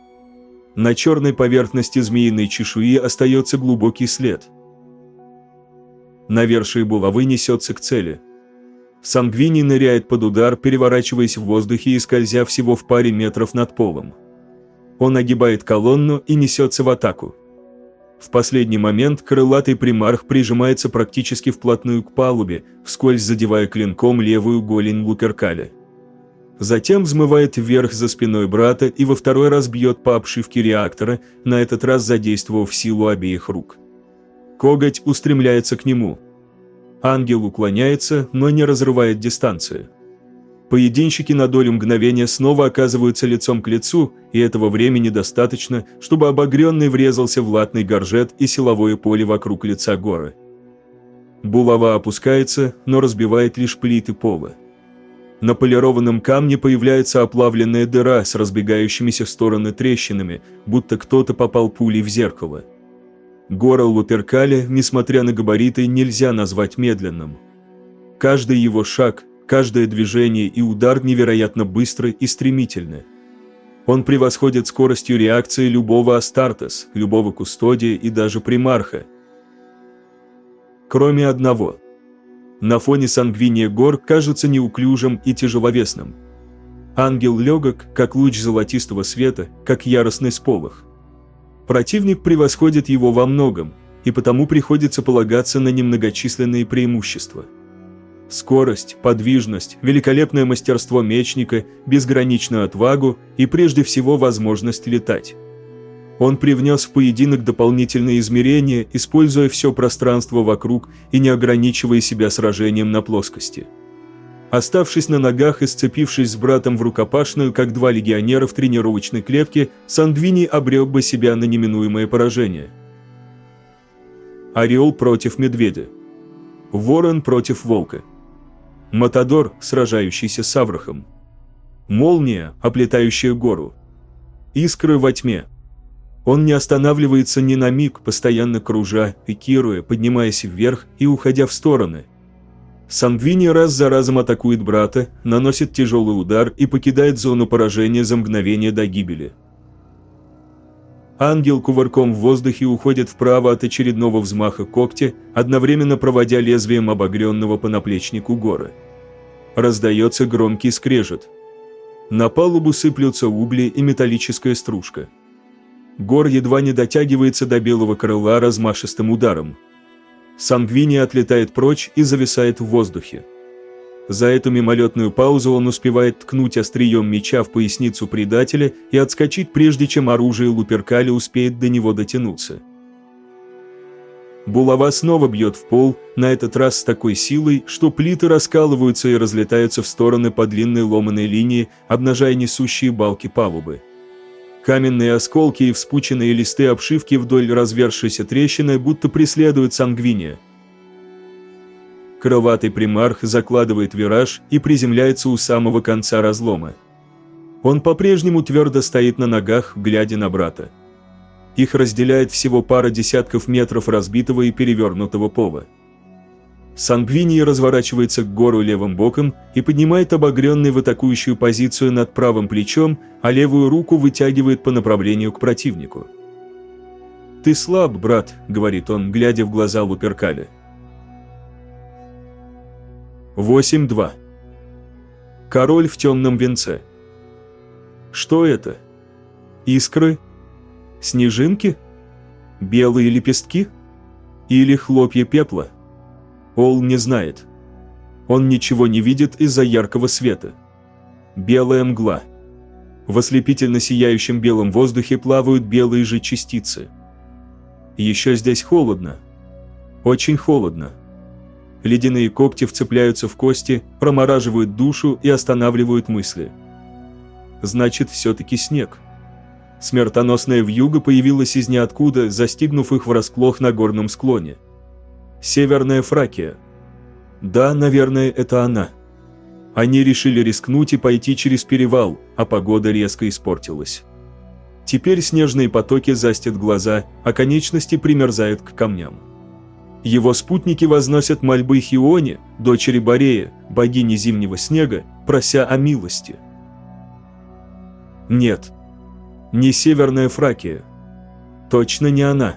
На черной поверхности змеиной чешуи остается глубокий след. Навершие булавы несется к цели. Сангвини ныряет под удар, переворачиваясь в воздухе и скользя всего в паре метров над полом. Он огибает колонну и несется в атаку. В последний момент крылатый примарх прижимается практически вплотную к палубе, вскользь задевая клинком левую голень Луперкаля. Затем взмывает вверх за спиной брата и во второй раз бьет по обшивке реактора, на этот раз задействовав силу обеих рук. Коготь устремляется к нему. Ангел уклоняется, но не разрывает дистанцию. Поединщики на долю мгновения снова оказываются лицом к лицу, и этого времени достаточно, чтобы обогренный врезался в латный горжет и силовое поле вокруг лица горы. Булава опускается, но разбивает лишь плиты пола. На полированном камне появляется оплавленная дыра с разбегающимися в стороны трещинами, будто кто-то попал пулей в зеркало. Гора Луперкаля, несмотря на габариты, нельзя назвать медленным. Каждый его шаг, Каждое движение и удар невероятно быстры и стремительны. Он превосходит скоростью реакции любого Астартес, любого Кустодия и даже Примарха. Кроме одного. На фоне сангвиния гор кажется неуклюжим и тяжеловесным. Ангел легок, как луч золотистого света, как яростный сполох. Противник превосходит его во многом, и потому приходится полагаться на немногочисленные преимущества – Скорость, подвижность, великолепное мастерство мечника, безграничную отвагу и прежде всего возможность летать. Он привнес в поединок дополнительные измерения, используя все пространство вокруг и не ограничивая себя сражением на плоскости. Оставшись на ногах и сцепившись с братом в рукопашную, как два легионера в тренировочной клетке, Сандвини обрел бы себя на неминуемое поражение. Орел против медведя. Ворон против волка. Матадор, сражающийся с Аврахом. Молния, оплетающая гору. Искры во тьме. Он не останавливается ни на миг, постоянно кружа, пикируя, поднимаясь вверх и уходя в стороны. Сангвини раз за разом атакует брата, наносит тяжелый удар и покидает зону поражения за мгновение до гибели. Ангел кувырком в воздухе уходит вправо от очередного взмаха когтя, одновременно проводя лезвием обогренного по наплечнику горы. Раздается громкий скрежет. На палубу сыплются угли и металлическая стружка. Гор едва не дотягивается до белого крыла размашистым ударом. Сангвини отлетает прочь и зависает в воздухе. За эту мимолетную паузу он успевает ткнуть острием меча в поясницу предателя и отскочить, прежде чем оружие Луперкали успеет до него дотянуться. Булава снова бьет в пол, на этот раз с такой силой, что плиты раскалываются и разлетаются в стороны по длинной ломаной линии, обнажая несущие балки палубы. Каменные осколки и вспученные листы обшивки вдоль развершейся трещины будто преследуют сангвиния. Крылатый примарх закладывает вираж и приземляется у самого конца разлома. Он по-прежнему твердо стоит на ногах, глядя на брата. Их разделяет всего пара десятков метров разбитого и перевернутого пола. Сангвиний разворачивается к гору левым боком и поднимает обогренный в атакующую позицию над правым плечом, а левую руку вытягивает по направлению к противнику. «Ты слаб, брат», — говорит он, глядя в глаза Луперкаля. 8-2. Король в темном венце. Что это? Искры? Снежинки? Белые лепестки? Или хлопья пепла? Ол не знает. Он ничего не видит из-за яркого света. Белая мгла. В ослепительно сияющем белом воздухе плавают белые же частицы. Еще здесь холодно. Очень холодно. Ледяные когти вцепляются в кости, промораживают душу и останавливают мысли. Значит, все-таки снег. Смертоносная вьюга появилась из ниоткуда, застигнув их врасплох на горном склоне. Северная Фракия. Да, наверное, это она. Они решили рискнуть и пойти через перевал, а погода резко испортилась. Теперь снежные потоки застят глаза, а конечности примерзают к камням. Его спутники возносят мольбы Хионе, дочери Борея, богини зимнего снега, прося о милости. Нет, не Северная Фракия. Точно не она.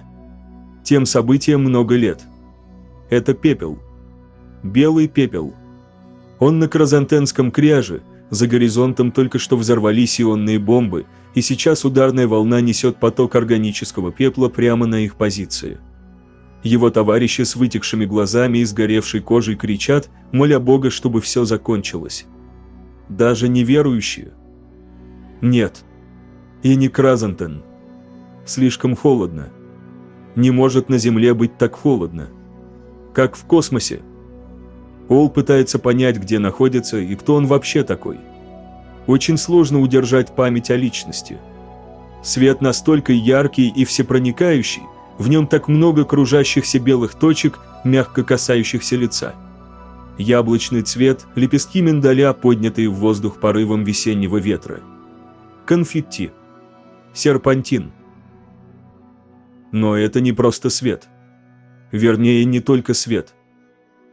Тем событиям много лет – это пепел. Белый пепел. Он на Кразантенском кряже, за горизонтом только что взорвались ионные бомбы, и сейчас ударная волна несет поток органического пепла прямо на их позиции. Его товарищи с вытекшими глазами и сгоревшей кожей кричат, моля Бога, чтобы все закончилось. Даже неверующие. Нет. И не Кразантен. Слишком холодно. Не может на Земле быть так холодно как в космосе. Ол пытается понять, где находится и кто он вообще такой. Очень сложно удержать память о личности. Свет настолько яркий и всепроникающий, в нем так много кружащихся белых точек, мягко касающихся лица. Яблочный цвет, лепестки миндаля, поднятые в воздух порывом весеннего ветра. Конфетти. Серпантин. Но это не просто свет вернее, не только свет.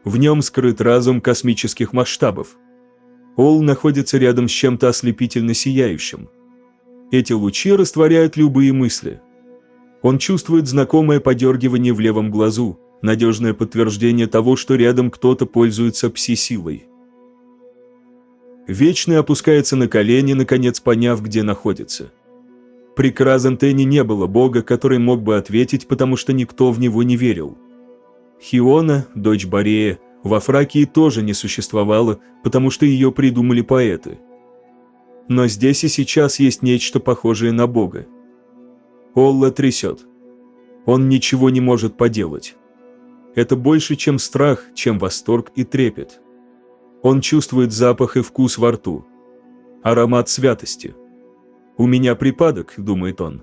В нем скрыт разум космических масштабов. Ол находится рядом с чем-то ослепительно сияющим. Эти лучи растворяют любые мысли. Он чувствует знакомое подергивание в левом глазу, надежное подтверждение того, что рядом кто-то пользуется пси-силой. Вечный опускается на колени, наконец поняв, где находится. При Кразантене не было бога, который мог бы ответить, потому что никто в него не верил. Хиона, дочь Борея, во Фракии тоже не существовала, потому что ее придумали поэты. Но здесь и сейчас есть нечто похожее на Бога. Олла трясет. Он ничего не может поделать. Это больше, чем страх, чем восторг и трепет. Он чувствует запах и вкус во рту. Аромат святости. «У меня припадок», — думает он.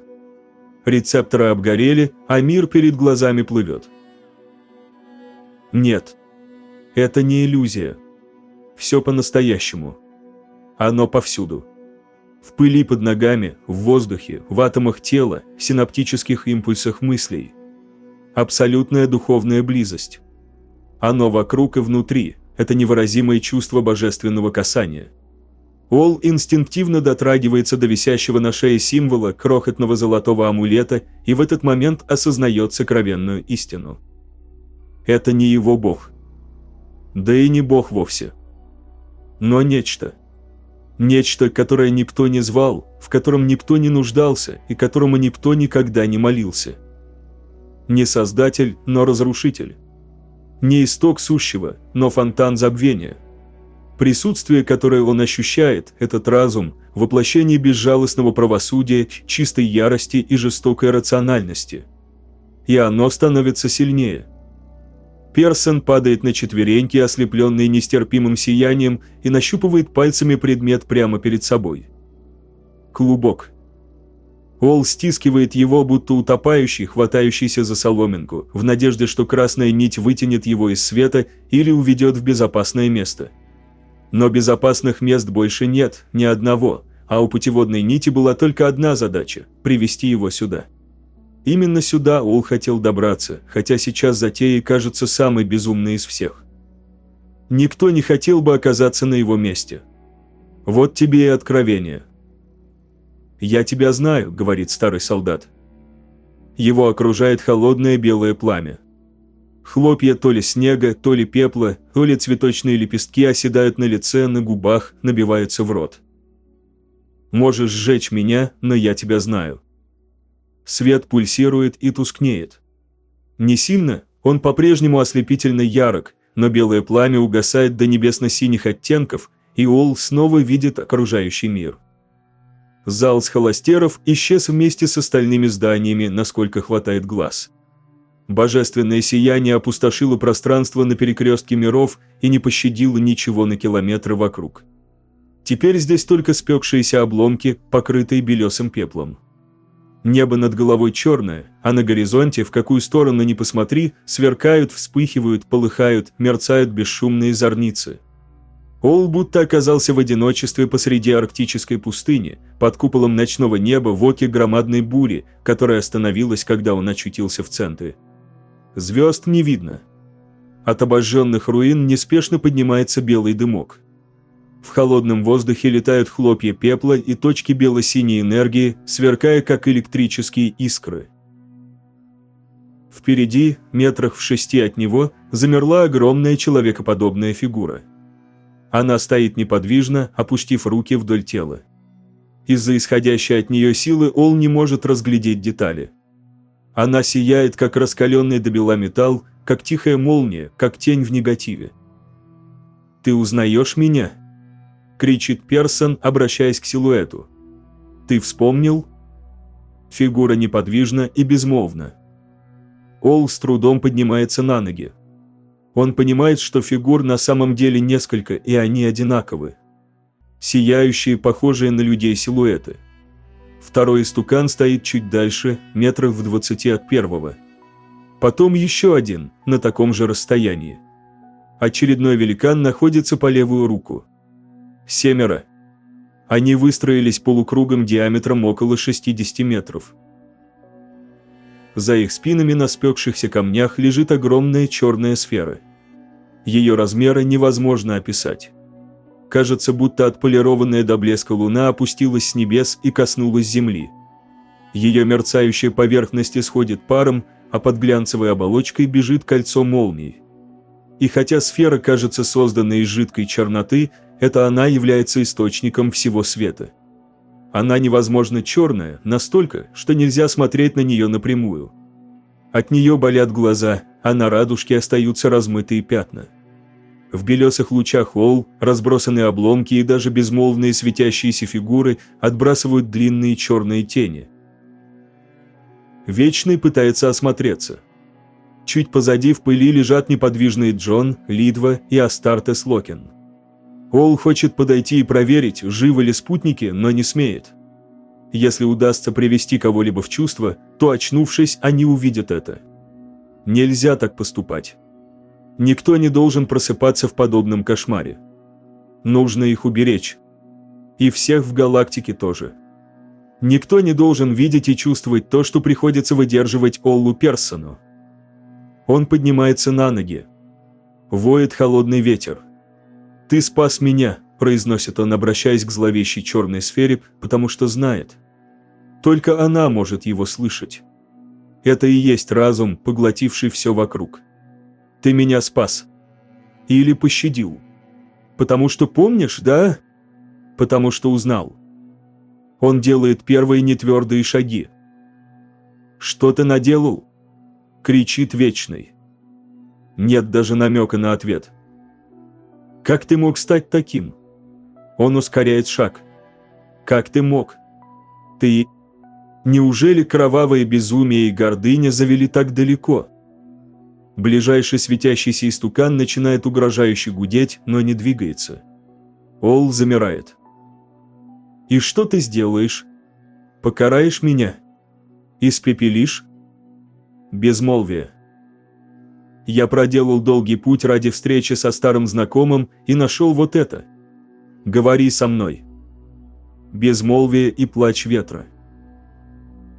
Рецепторы обгорели, а мир перед глазами плывет. Нет. Это не иллюзия. Все по-настоящему. Оно повсюду. В пыли под ногами, в воздухе, в атомах тела, синаптических импульсах мыслей. Абсолютная духовная близость. Оно вокруг и внутри, это невыразимое чувство божественного касания. Ол инстинктивно дотрагивается до висящего на шее символа крохотного золотого амулета и в этот момент осознает сокровенную истину это не его бог. Да и не бог вовсе. Но нечто. Нечто, которое никто не звал, в котором никто не нуждался и которому никто никогда не молился. Не создатель, но разрушитель. Не исток сущего, но фонтан забвения. Присутствие, которое он ощущает, этот разум, воплощение безжалостного правосудия, чистой ярости и жестокой рациональности. И оно становится сильнее – Персон падает на четвереньки, ослепленный нестерпимым сиянием, и нащупывает пальцами предмет прямо перед собой. Клубок. Ол стискивает его, будто утопающий, хватающийся за соломинку, в надежде, что красная нить вытянет его из света или уведет в безопасное место. Но безопасных мест больше нет, ни одного, а у путеводной нити была только одна задача – привести его сюда. Именно сюда Ол хотел добраться, хотя сейчас затея кажется самой безумной из всех. Никто не хотел бы оказаться на его месте. Вот тебе и откровение. «Я тебя знаю», — говорит старый солдат. Его окружает холодное белое пламя. Хлопья то ли снега, то ли пепла, то ли цветочные лепестки оседают на лице, на губах, набиваются в рот. Можешь сжечь меня, но я тебя знаю. Свет пульсирует и тускнеет. Не сильно, он по-прежнему ослепительно ярок, но белое пламя угасает до небесно-синих оттенков, и Ол снова видит окружающий мир. Зал с холостеров исчез вместе с остальными зданиями, насколько хватает глаз. Божественное сияние опустошило пространство на перекрестке миров и не пощадило ничего на километры вокруг. Теперь здесь только спекшиеся обломки, покрытые белесым пеплом. Небо над головой черное, а на горизонте, в какую сторону ни посмотри, сверкают, вспыхивают, полыхают, мерцают бесшумные зорницы. Ол будто оказался в одиночестве посреди арктической пустыни, под куполом ночного неба в оке громадной бури, которая остановилась, когда он очутился в центре. Звезд не видно. От обожженных руин неспешно поднимается белый дымок. В холодном воздухе летают хлопья пепла и точки бело-синей энергии, сверкая как электрические искры. Впереди, метрах в шести от него, замерла огромная человекоподобная фигура. Она стоит неподвижно, опустив руки вдоль тела. Из-за исходящей от нее силы Ол не может разглядеть детали. Она сияет, как раскаленный до металл, как тихая молния, как тень в негативе. «Ты узнаешь меня?» – кричит Персон, обращаясь к силуэту. «Ты вспомнил?» Фигура неподвижна и безмолвна. Ол с трудом поднимается на ноги. Он понимает, что фигур на самом деле несколько, и они одинаковы. Сияющие, похожие на людей силуэты – Второй истукан стоит чуть дальше, метров в двадцати от первого. Потом еще один, на таком же расстоянии. Очередной великан находится по левую руку. Семеро. Они выстроились полукругом диаметром около 60 метров. За их спинами на спекшихся камнях лежит огромная черная сфера. Ее размеры невозможно описать. Кажется, будто отполированная до блеска луна опустилась с небес и коснулась земли. Ее мерцающая поверхность исходит паром, а под глянцевой оболочкой бежит кольцо молний. И хотя сфера кажется созданной из жидкой черноты, это она является источником всего света. Она невозможно черная, настолько, что нельзя смотреть на нее напрямую. От нее болят глаза, а на радужке остаются размытые пятна. В белесых лучах Ол разбросанные обломки и даже безмолвные светящиеся фигуры отбрасывают длинные черные тени. Вечный пытается осмотреться. Чуть позади в пыли лежат неподвижные Джон, Лидва и Астартес Локин. Ол хочет подойти и проверить, живы ли спутники, но не смеет. Если удастся привести кого-либо в чувство, то, очнувшись, они увидят это. Нельзя так поступать. Никто не должен просыпаться в подобном кошмаре. Нужно их уберечь. И всех в галактике тоже. Никто не должен видеть и чувствовать то, что приходится выдерживать Оллу Персону. Он поднимается на ноги. Воет холодный ветер. «Ты спас меня», – произносит он, обращаясь к зловещей черной сфере, потому что знает. Только она может его слышать. Это и есть разум, поглотивший все вокруг. Ты меня спас. Или пощадил. Потому что помнишь, да? Потому что узнал. Он делает первые нетвердые шаги. «Что ты наделал?» Кричит Вечный. Нет даже намека на ответ. «Как ты мог стать таким?» Он ускоряет шаг. «Как ты мог?» «Ты...» Неужели кровавое безумие и гордыня завели так далеко?» Ближайший светящийся истукан начинает угрожающе гудеть, но не двигается. Ол замирает. «И что ты сделаешь? Покараешь меня? Испепелишь?» Безмолвие. Я проделал долгий путь ради встречи со старым знакомым и нашел вот это. Говори со мной. Безмолвие и плач ветра.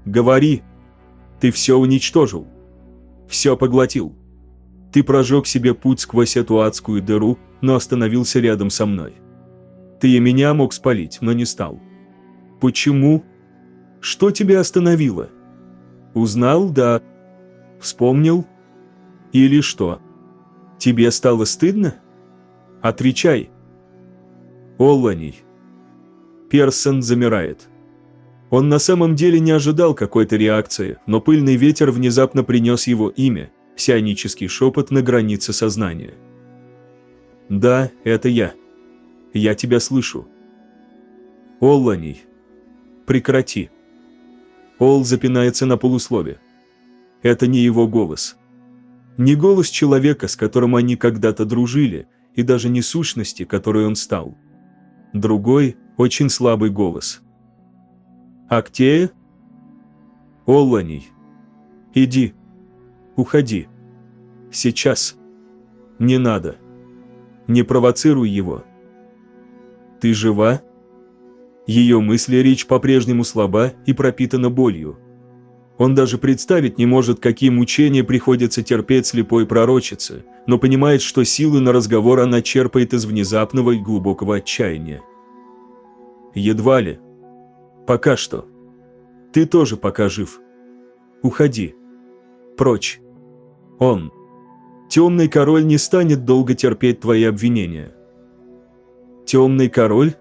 Говори. Ты все уничтожил. Все поглотил. Ты прожег себе путь сквозь эту адскую дыру, но остановился рядом со мной. Ты и меня мог спалить, но не стал. Почему? Что тебя остановило? Узнал, да. Вспомнил? Или что? Тебе стало стыдно? Отвечай. Олланий. Персон замирает. Он на самом деле не ожидал какой-то реакции, но пыльный ветер внезапно принес его имя, псионический шепот на границе сознания. «Да, это я. Я тебя слышу». «Олланий, прекрати». Ол запинается на полуслове. Это не его голос. Не голос человека, с которым они когда-то дружили, и даже не сущности, которой он стал. Другой, очень слабый голос. «Актея?» «Олланий, иди, уходи. Сейчас. Не надо. Не провоцируй его. Ты жива?» Ее мысли речь по-прежнему слаба и пропитана болью. Он даже представить не может, какие мучения приходится терпеть слепой пророчице, но понимает, что силы на разговор она черпает из внезапного и глубокого отчаяния. Едва ли. Пока что. Ты тоже пока жив. Уходи. Прочь. Он. Темный король не станет долго терпеть твои обвинения. Темный король?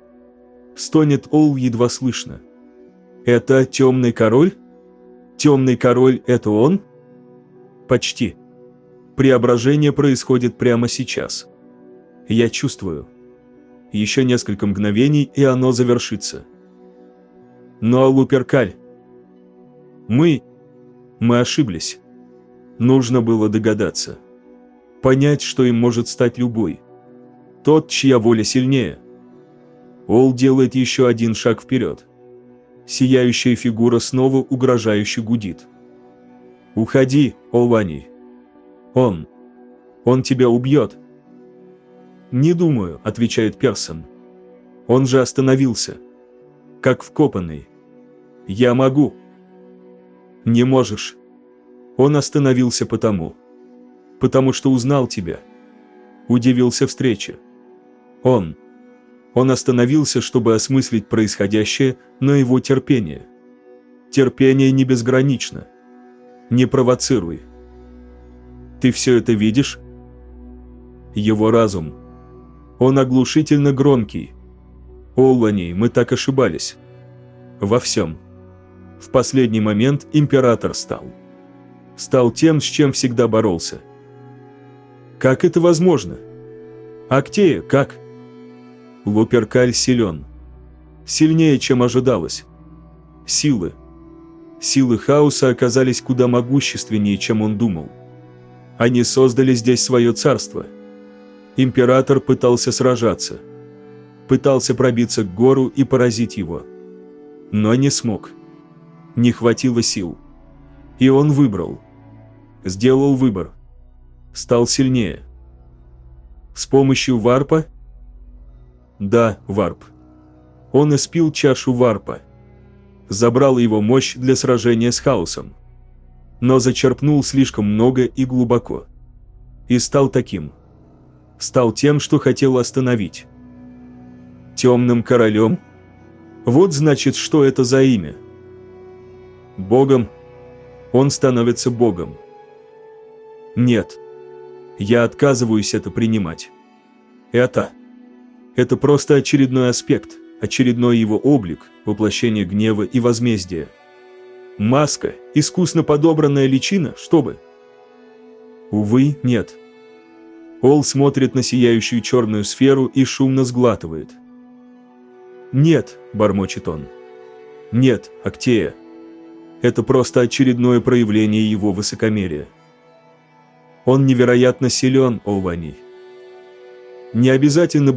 Стонет Ол едва слышно. «Это темный король? Темный король – это он?» «Почти. Преображение происходит прямо сейчас. Я чувствую. Еще несколько мгновений, и оно завершится. Но Луперкаль... Мы... Мы ошиблись. Нужно было догадаться. Понять, что им может стать любой. Тот, чья воля сильнее – Ол делает еще один шаг вперед. Сияющая фигура снова угрожающе гудит. «Уходи, Олвани. Он. Он тебя убьет». «Не думаю», — отвечает Персон. «Он же остановился. Как вкопанный. Я могу». «Не можешь. Он остановился потому. Потому что узнал тебя. Удивился встрече. Он». Он остановился, чтобы осмыслить происходящее, но его терпение. Терпение не безгранично. Не провоцируй. Ты все это видишь? Его разум. Он оглушительно громкий. Оллани, мы так ошибались. Во всем. В последний момент император стал. Стал тем, с чем всегда боролся. Как это возможно? Актея, как? Луперкаль силен. Сильнее, чем ожидалось. Силы. Силы хаоса оказались куда могущественнее, чем он думал. Они создали здесь свое царство. Император пытался сражаться. Пытался пробиться к гору и поразить его. Но не смог. Не хватило сил. И он выбрал. Сделал выбор. Стал сильнее. С помощью варпа да, варп. Он испил чашу варпа. Забрал его мощь для сражения с хаосом. Но зачерпнул слишком много и глубоко. И стал таким. Стал тем, что хотел остановить. Темным королем? Вот значит, что это за имя. Богом? Он становится Богом. Нет. Я отказываюсь это принимать. Это... Это просто очередной аспект, очередной его облик, воплощение гнева и возмездия. Маска, искусно подобранная личина, чтобы... Увы, нет. Ол смотрит на сияющую черную сферу и шумно сглатывает. «Нет», — бормочет он. «Нет, Актея. Это просто очередное проявление его высокомерия. Он невероятно силен, Олвани. Не обязательно